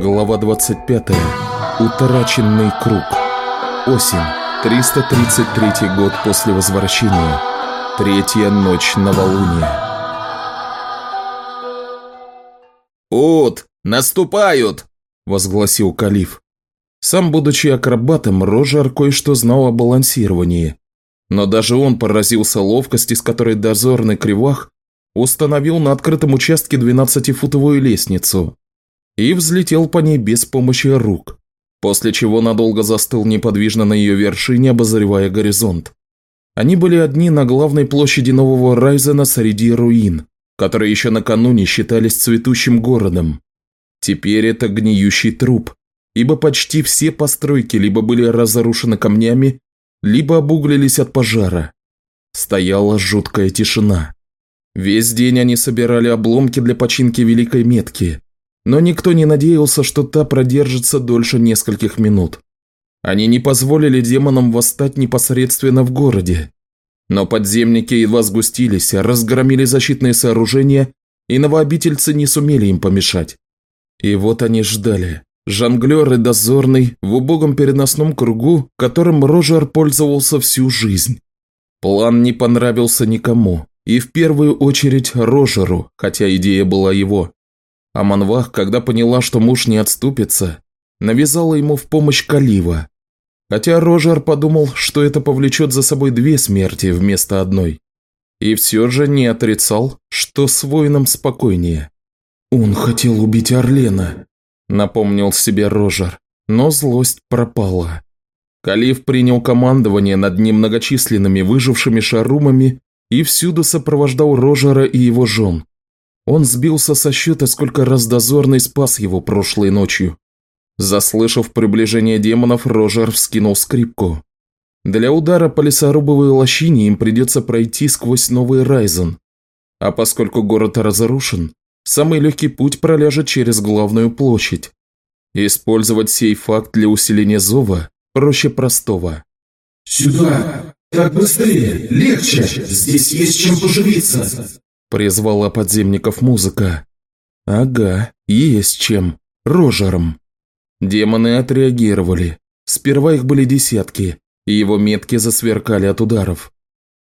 Глава 25. Утраченный круг. Осень. 333 год после возвращения. Третья ночь новолуния. «Ут! Наступают!» – возгласил Калиф. Сам, будучи акробатом, Рожер кое-что знал о балансировании. Но даже он поразился ловкости, с которой дозорный кривах установил на открытом участке 12-футовую лестницу и взлетел по ней без помощи рук, после чего надолго застыл неподвижно на ее вершине, обозревая горизонт. Они были одни на главной площади Нового Райзена среди руин, которые еще накануне считались цветущим городом. Теперь это гниющий труп, ибо почти все постройки либо были разрушены камнями, либо обуглились от пожара. Стояла жуткая тишина. Весь день они собирали обломки для починки Великой Метки, но никто не надеялся, что та продержится дольше нескольких минут. Они не позволили демонам восстать непосредственно в городе. Но подземники едва сгустились, разгромили защитные сооружения, и новообительцы не сумели им помешать. И вот они ждали. Жонглер и дозорный в убогом переносном кругу, которым Рожер пользовался всю жизнь. План не понравился никому, и в первую очередь Рожеру, хотя идея была его. А Манвах, когда поняла, что муж не отступится, навязала ему в помощь Калива. Хотя Рожер подумал, что это повлечет за собой две смерти вместо одной. И все же не отрицал, что с воином спокойнее. «Он хотел убить Орлена», – напомнил себе Рожер, но злость пропала. Калиф принял командование над немногочисленными выжившими шарумами и всюду сопровождал Рожера и его жен. Он сбился со счета, сколько раз дозорный спас его прошлой ночью. Заслышав приближение демонов, Рожер вскинул скрипку. Для удара по лесорубовой лощине им придется пройти сквозь новый Райзен. А поскольку город разрушен, самый легкий путь проляжет через главную площадь. Использовать сей факт для усиления зова проще простого. «Сюда! Так быстрее! Легче! Здесь есть чем поживиться!» Призвала подземников музыка. Ага, есть чем. Рожером. Демоны отреагировали. Сперва их были десятки, и его метки засверкали от ударов.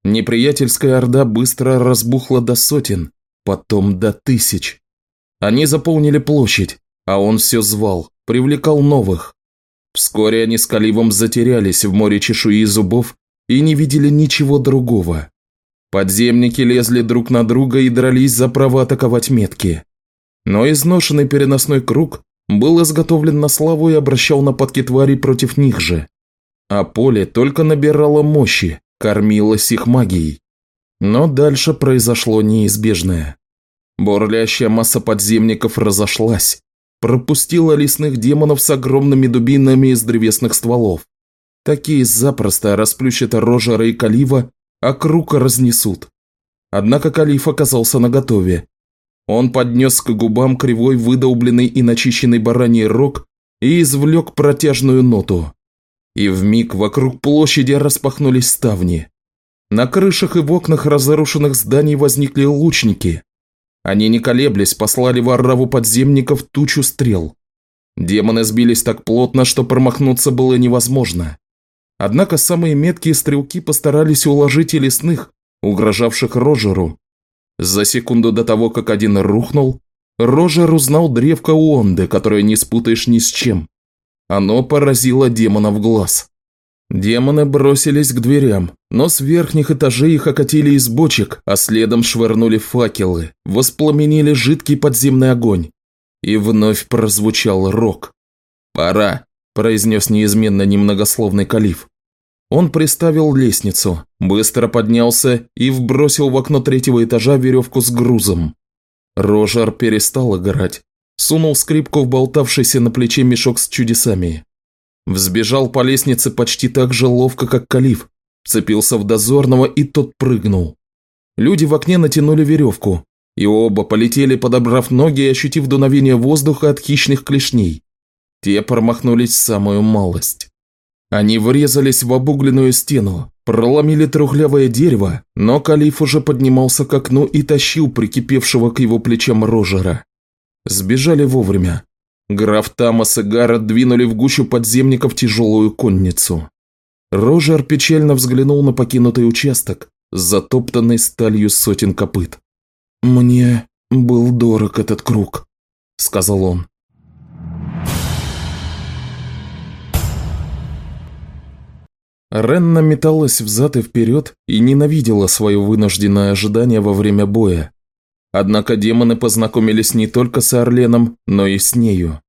Неприятельская орда быстро разбухла до сотен, потом до тысяч. Они заполнили площадь, а он все звал, привлекал новых. Вскоре они с Каливом затерялись в море чешуи и зубов и не видели ничего другого. Подземники лезли друг на друга и дрались за право атаковать метки. Но изношенный переносной круг был изготовлен на славу и обращал нападки тварей против них же. А поле только набирало мощи, кормилось их магией. Но дальше произошло неизбежное. Бурлящая масса подземников разошлась, пропустила лесных демонов с огромными дубинами из древесных стволов. Такие запросто расплющат Рожера и Калива а круг разнесут. Однако Калиф оказался наготове. Он поднес к губам кривой выдолбленный и начищенный бараний рог и извлек протяжную ноту. И вмиг вокруг площади распахнулись ставни. На крышах и в окнах разрушенных зданий возникли лучники. Они не колеблясь послали в ораву подземников тучу стрел. Демоны сбились так плотно, что промахнуться было невозможно. Однако самые меткие стрелки постарались уложить и лесных, угрожавших Рожеру. За секунду до того, как один рухнул, Рожер узнал древко Уонды, которое не спутаешь ни с чем. Оно поразило демона в глаз. Демоны бросились к дверям, но с верхних этажей их окатили из бочек, а следом швырнули факелы, воспламенили жидкий подземный огонь. И вновь прозвучал рок. «Пора», произнес неизменно немногословный калиф. Он приставил лестницу, быстро поднялся и вбросил в окно третьего этажа веревку с грузом. Рожар перестал играть, сунул скрипку в болтавшийся на плече мешок с чудесами. Взбежал по лестнице почти так же ловко, как калиф, цепился в дозорного и тот прыгнул. Люди в окне натянули веревку, и оба полетели, подобрав ноги и ощутив дуновение воздуха от хищных клешней. Те промахнулись самую малость. Они врезались в обугленную стену, проломили трухлявое дерево, но Калиф уже поднимался к окну и тащил прикипевшего к его плечам Рожера. Сбежали вовремя. Граф Тамас и Гаррет двинули в гущу подземников тяжелую конницу. Рожер печально взглянул на покинутый участок, затоптанный сталью сотен копыт. «Мне был дорог этот круг», – сказал он. Ренна металась взад и вперед и ненавидела свое вынужденное ожидание во время боя. Однако демоны познакомились не только с Орленом, но и с нею.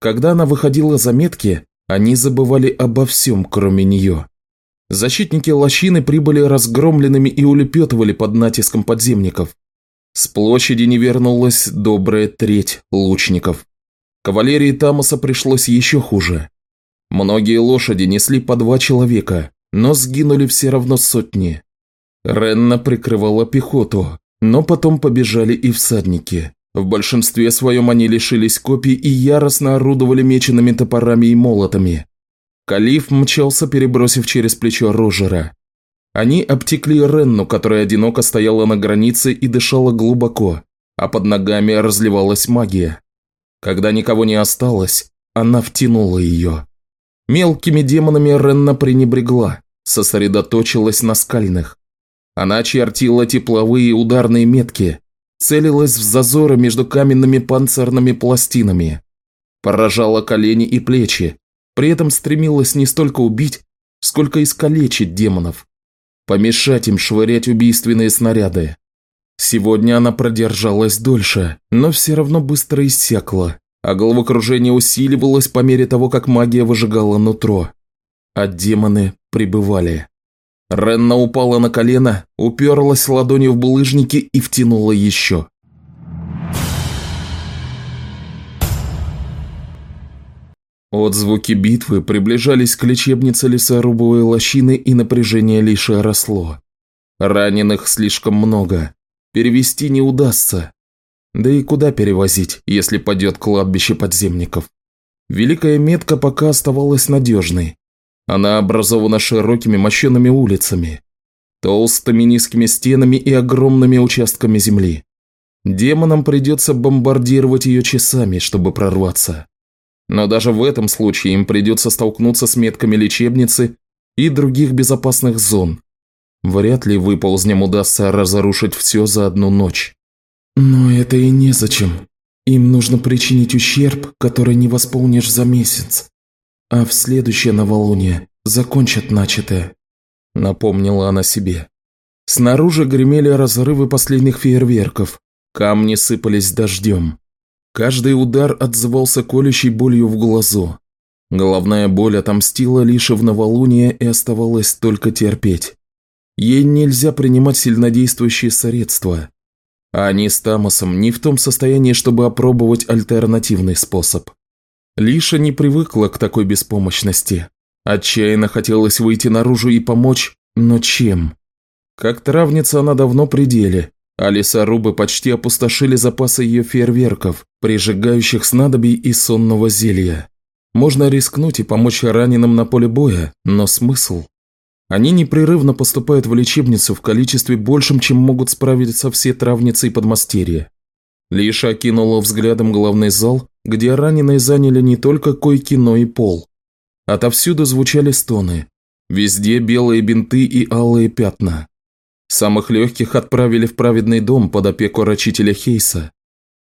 Когда она выходила за метки, они забывали обо всем, кроме нее. Защитники лощины прибыли разгромленными и улепетывали под натиском подземников. С площади не вернулась добрая треть лучников. Кавалерии Тамаса пришлось еще хуже. Многие лошади несли по два человека, но сгинули все равно сотни. Ренна прикрывала пехоту, но потом побежали и всадники. В большинстве своем они лишились копий и яростно орудовали меченными топорами и молотами. Калиф мчался, перебросив через плечо Рожера. Они обтекли Ренну, которая одиноко стояла на границе и дышала глубоко, а под ногами разливалась магия. Когда никого не осталось, она втянула ее. Мелкими демонами Ренна пренебрегла, сосредоточилась на скальных. Она чертила тепловые ударные метки, целилась в зазоры между каменными панцирными пластинами, поражала колени и плечи, при этом стремилась не столько убить, сколько искалечить демонов, помешать им швырять убийственные снаряды. Сегодня она продержалась дольше, но все равно быстро иссякла, а головокружение усиливалось по мере того, как магия выжигала нутро. А демоны прибывали. Ренна упала на колено, уперлась ладонью в булыжники и втянула еще. Отзвуки битвы приближались к лечебнице лесорубовой лощины и напряжение лишь росло. Раненых слишком много. Перевести не удастся, да и куда перевозить, если падет кладбище подземников? Великая метка пока оставалась надежной. Она образована широкими мощенными улицами, толстыми низкими стенами и огромными участками земли. Демонам придется бомбардировать ее часами, чтобы прорваться. Но даже в этом случае им придется столкнуться с метками лечебницы и других безопасных зон. Вряд ли выползням удастся разрушить все за одну ночь. Но это и незачем. Им нужно причинить ущерб, который не восполнишь за месяц. А в следующее новолуние закончат начатое. Напомнила она себе. Снаружи гремели разрывы последних фейерверков. Камни сыпались дождем. Каждый удар отзывался колющей болью в глазу. Головная боль отомстила лишь в новолуние и оставалось только терпеть. Ей нельзя принимать сильнодействующие средства, а они с Тамосом не в том состоянии, чтобы опробовать альтернативный способ. Лиша не привыкла к такой беспомощности. Отчаянно хотелось выйти наружу и помочь, но чем? Как травница она давно при деле, а лесорубы почти опустошили запасы ее фейерверков, прижигающих снадобий и сонного зелья. Можно рискнуть и помочь раненым на поле боя, но смысл? Они непрерывно поступают в лечебницу в количестве большем, чем могут справиться все травницы и подмастерья. Лиша окинула взглядом главный зал, где раненые заняли не только койки, но и пол. Отовсюду звучали стоны. Везде белые бинты и алые пятна. Самых легких отправили в праведный дом под опеку рачителя Хейса.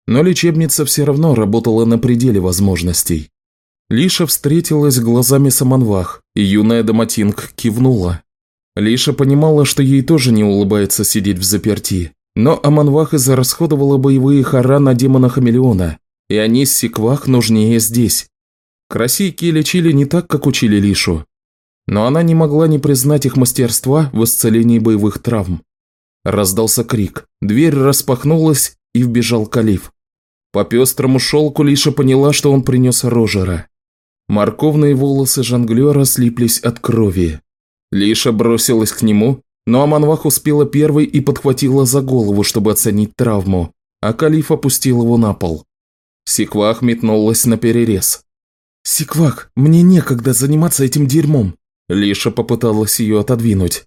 Но лечебница все равно работала на пределе возможностей. Лиша встретилась глазами с Аманвах, и юная Доматинг кивнула. Лиша понимала, что ей тоже не улыбается сидеть в заперти, но Аманвах израсходовала боевые хара на демона Хамелеона, и они с Сиквах нужнее здесь. Красийки лечили не так, как учили Лишу, но она не могла не признать их мастерства в исцелении боевых травм. Раздался крик, дверь распахнулась и вбежал Калиф. По пестрому шелку Лиша поняла, что он принес Рожера. Морковные волосы жонглера слиплись от крови. Лиша бросилась к нему, но Аманвах успела первой и подхватила за голову, чтобы оценить травму, а Калиф опустил его на пол. Сиквах метнулась на перерез. «Сиквах, мне некогда заниматься этим дерьмом!» Лиша попыталась ее отодвинуть.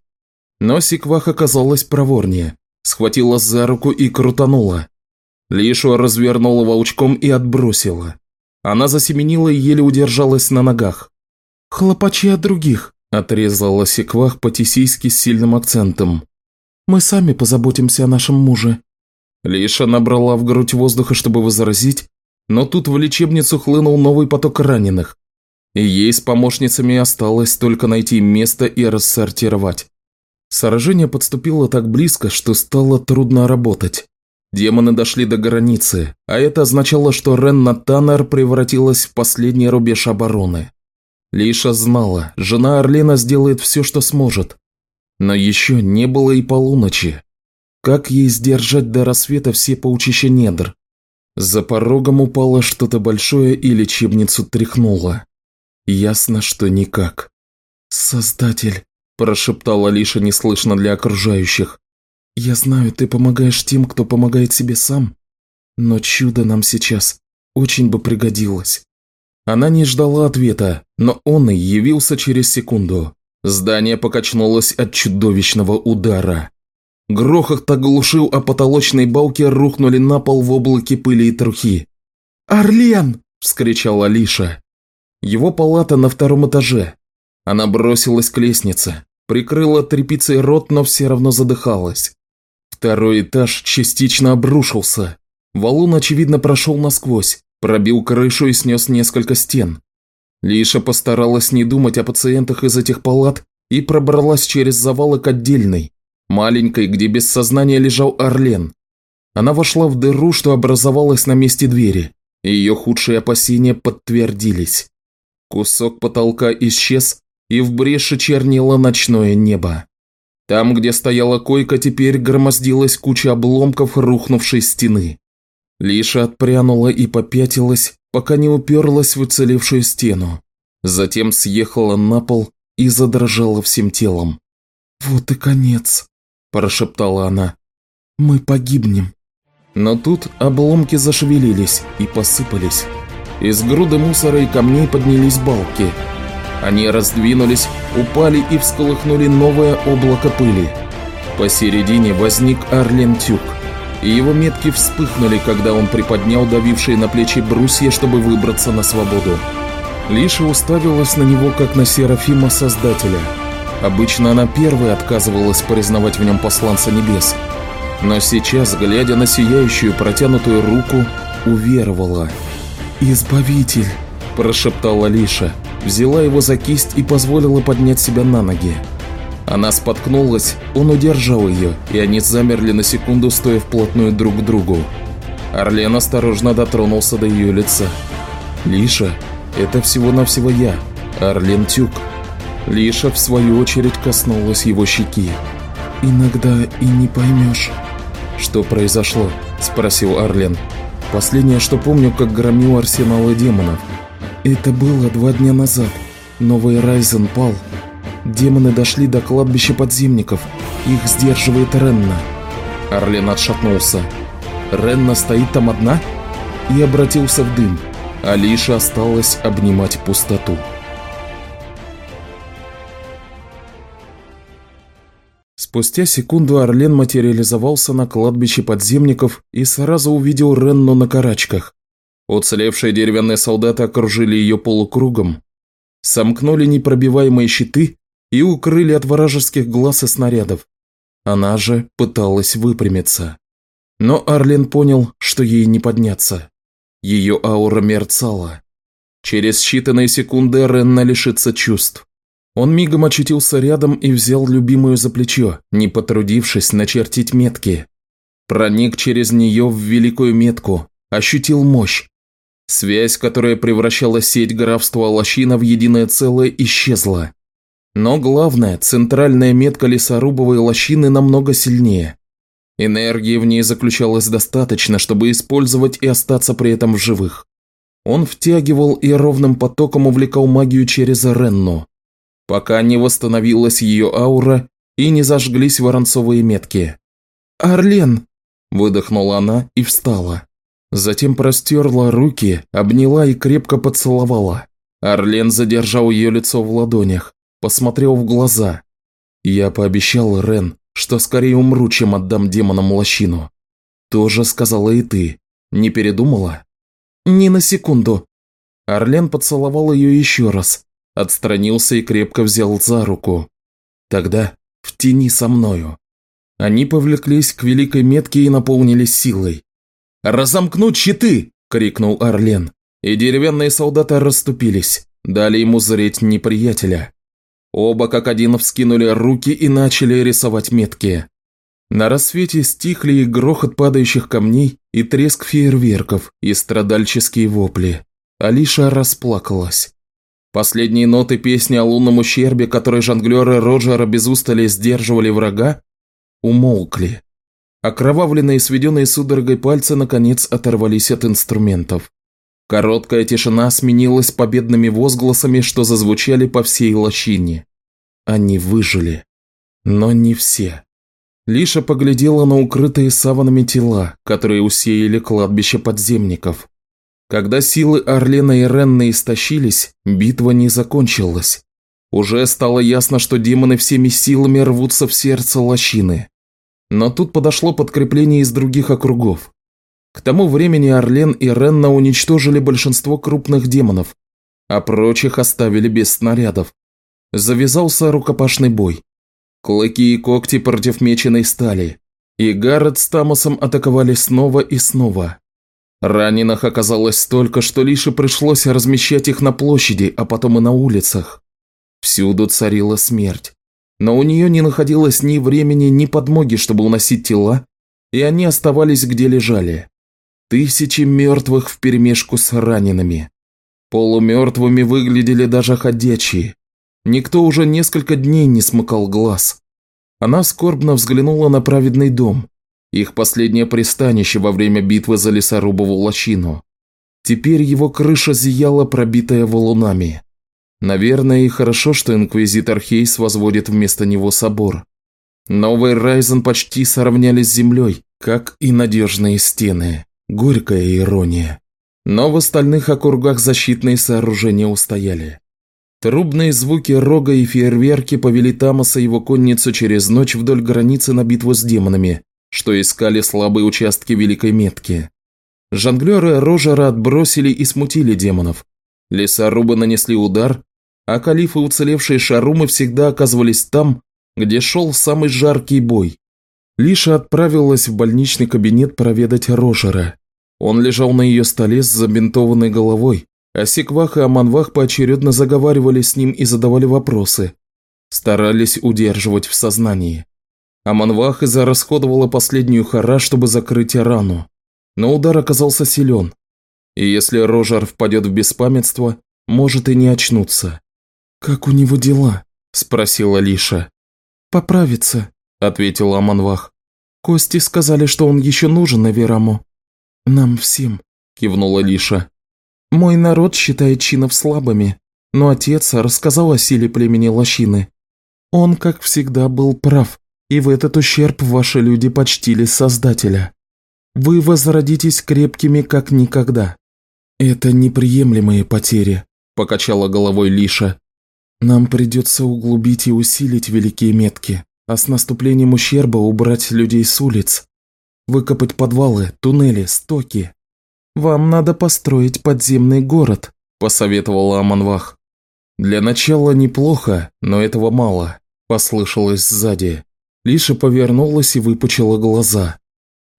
Но Сиквах оказалась проворнее, схватила за руку и крутанула. Лишу развернула волчком и отбросила. Она засеменила и еле удержалась на ногах. «Хлопачи от других», – отрезала Секвах по-тисийски с сильным акцентом. «Мы сами позаботимся о нашем муже». Лиша набрала в грудь воздуха, чтобы возразить, но тут в лечебницу хлынул новый поток раненых. И ей с помощницами осталось только найти место и рассортировать. Сражение подступило так близко, что стало трудно работать. Демоны дошли до границы, а это означало, что Ренна Таннер превратилась в последний рубеж обороны. Лиша знала, жена Орлена сделает все, что сможет. Но еще не было и полуночи. Как ей сдержать до рассвета все паучища недр? За порогом упало что-то большое и лечебницу тряхнуло. Ясно, что никак. «Создатель», – прошептала Лиша неслышно для окружающих. «Я знаю, ты помогаешь тем, кто помогает себе сам, но чудо нам сейчас очень бы пригодилось». Она не ждала ответа, но он и явился через секунду. Здание покачнулось от чудовищного удара. Грохот оглушил, а потолочные балки рухнули на пол в облаке пыли и трухи. «Орлен!» – вскричала Алиша. Его палата на втором этаже. Она бросилась к лестнице, прикрыла тряпицей рот, но все равно задыхалась. Второй этаж частично обрушился. Валун, очевидно, прошел насквозь, пробил крышу и снес несколько стен. Лиша постаралась не думать о пациентах из этих палат и пробралась через завалы к отдельной, маленькой, где без сознания лежал Орлен. Она вошла в дыру, что образовалась на месте двери, и ее худшие опасения подтвердились. Кусок потолка исчез, и в бреше чернило ночное небо. Там, где стояла койка, теперь громоздилась куча обломков рухнувшей стены. Лиша отпрянула и попятилась, пока не уперлась в уцелевшую стену. Затем съехала на пол и задрожала всем телом. «Вот и конец», – прошептала она. «Мы погибнем». Но тут обломки зашевелились и посыпались. Из груды мусора и камней поднялись балки. Они раздвинулись, упали и всколыхнули новое облако пыли. Посередине возник Арлен Тюк, и его метки вспыхнули, когда он приподнял давившие на плечи брусья, чтобы выбраться на свободу. Лиша уставилась на него, как на Серафима Создателя – Обычно она первой отказывалась признавать в нем посланца небес. Но сейчас, глядя на сияющую протянутую руку, уверовала. «Избавитель!» – прошептала Лиша, взяла его за кисть и позволила поднять себя на ноги. Она споткнулась, он удержал ее, и они замерли на секунду, стоя вплотную друг к другу. Орлен осторожно дотронулся до ее лица. «Лиша, это всего-навсего я, Орлен Тюк». Лиша, в свою очередь, коснулась его щеки. «Иногда и не поймешь». «Что произошло?» – спросил Арлен. «Последнее, что помню, как громил арсеналы демонов. Это было два дня назад. Новый Райзен пал. Демоны дошли до кладбища подземников. Их сдерживает Ренна». Арлен отшатнулся. «Ренна стоит там одна?» И обратился в дым. Алиша осталась обнимать пустоту. Спустя секунду Орлен материализовался на кладбище подземников и сразу увидел Ренну на карачках. Уцелевшие деревянные солдаты окружили ее полукругом, сомкнули непробиваемые щиты и укрыли от вражеских глаз и снарядов. Она же пыталась выпрямиться. Но Арлен понял, что ей не подняться. Ее аура мерцала. Через считанные секунды Ренна лишится чувств. Он мигом очутился рядом и взял любимую за плечо, не потрудившись начертить метки. Проник через нее в великую метку, ощутил мощь. Связь, которая превращала сеть графства Лощина в единое целое, исчезла. Но главное, центральная метка лесорубовой лощины намного сильнее. Энергии в ней заключалось достаточно, чтобы использовать и остаться при этом в живых. Он втягивал и ровным потоком увлекал магию через Ренну пока не восстановилась ее аура и не зажглись воронцовые метки. «Орлен!» – выдохнула она и встала. Затем простерла руки, обняла и крепко поцеловала. Орлен задержал ее лицо в ладонях, посмотрел в глаза. «Я пообещал, Рен, что скорее умру, чем отдам демонам лощину. Тоже сказала и ты. Не передумала?» «Ни на секунду», Орлен поцеловал ее еще раз, отстранился и крепко взял за руку. Тогда в тени со мною. Они повлеклись к великой метке и наполнились силой. «Разомкнуть щиты!» – крикнул Орлен. И деревянные солдаты расступились, дали ему зреть неприятеля. Оба как один вскинули руки и начали рисовать метки. На рассвете стихли и грохот падающих камней, и треск фейерверков, и страдальческие вопли. Алиша расплакалась. Последние ноты песни о лунном ущербе, которые жонглеры Роджера без устали сдерживали врага, умолкли. Окровавленные сведенные судорогой пальцы наконец оторвались от инструментов. Короткая тишина сменилась победными возгласами, что зазвучали по всей лощине. Они выжили. Но не все. Лиша поглядела на укрытые саванами тела, которые усеяли кладбище подземников. Когда силы Орлена и Ренны истощились, битва не закончилась. Уже стало ясно, что демоны всеми силами рвутся в сердце лощины. Но тут подошло подкрепление из других округов. К тому времени Орлен и Ренна уничтожили большинство крупных демонов, а прочих оставили без снарядов. Завязался рукопашный бой. Клыки и когти против меченой стали. И Гаррет с Тамосом атаковали снова и снова. Раненых оказалось столько, что лишь пришлось размещать их на площади, а потом и на улицах. Всюду царила смерть. Но у нее не находилось ни времени, ни подмоги, чтобы уносить тела, и они оставались где лежали. Тысячи мертвых вперемешку с ранеными. Полумертвыми выглядели даже ходячие, Никто уже несколько дней не смыкал глаз. Она скорбно взглянула на праведный дом, их последнее пристанище во время битвы за лесорубову лощину. Теперь его крыша зияла, пробитая валунами. Наверное, и хорошо, что инквизитор Хейс возводит вместо него собор. Новый Райзен почти сравняли с землей, как и надежные стены. Горькая ирония. Но в остальных округах защитные сооружения устояли. Трубные звуки рога и фейерверки повели Тамаса и его конницу через ночь вдоль границы на битву с демонами, что искали слабые участки Великой Метки. Жонглеры Рожера отбросили и смутили демонов. Лесорубы нанесли удар, а калифы уцелевшие шарумы всегда оказывались там, где шел самый жаркий бой. Лиша отправилась в больничный кабинет проведать Рожера. Он лежал на ее столе с забинтованной головой, а Секвах и Аманвах поочередно заговаривали с ним и задавали вопросы. Старались удерживать в сознании. Аманвах изарасходовала последнюю хара, чтобы закрыть рану. Но удар оказался силен. И если Рожар впадет в беспамятство, может и не очнуться. «Как у него дела?» – спросила Лиша. «Поправится», – ответила Аманвах. «Кости сказали, что он еще нужен Эвераму». «Нам всем», – кивнула Лиша. Мой народ считает чинов слабыми, но отец рассказал о силе племени Лощины. Он, как всегда, был прав, и в этот ущерб ваши люди почтили Создателя. Вы возродитесь крепкими, как никогда. Это неприемлемые потери, покачала головой Лиша. Нам придется углубить и усилить великие метки, а с наступлением ущерба убрать людей с улиц, выкопать подвалы, туннели, стоки, «Вам надо построить подземный город», – посоветовала Аманвах. «Для начала неплохо, но этого мало», – послышалось сзади. Лиша повернулась и выпучила глаза.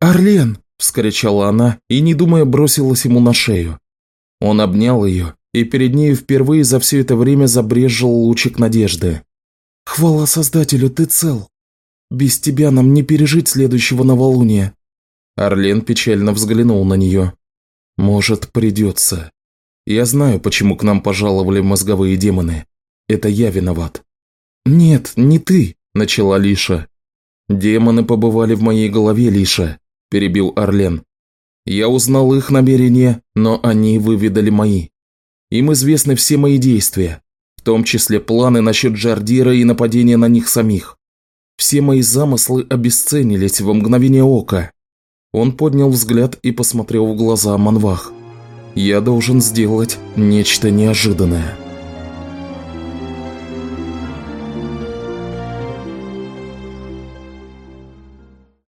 «Орлен!» – вскричала она и, не думая, бросилась ему на шею. Он обнял ее, и перед ней впервые за все это время забрежил лучик надежды. «Хвала Создателю, ты цел! Без тебя нам не пережить следующего новолуния!» Орлен печально взглянул на нее. Может, придется. Я знаю, почему к нам пожаловали мозговые демоны. Это я виноват. Нет, не ты, начала Лиша. Демоны побывали в моей голове, Лиша, перебил Орлен. Я узнал их намерения, но они выведали мои. Им известны все мои действия, в том числе планы насчет Джардира и нападения на них самих. Все мои замыслы обесценились во мгновение ока. Он поднял взгляд и посмотрел в глаза Манвах. «Я должен сделать нечто неожиданное».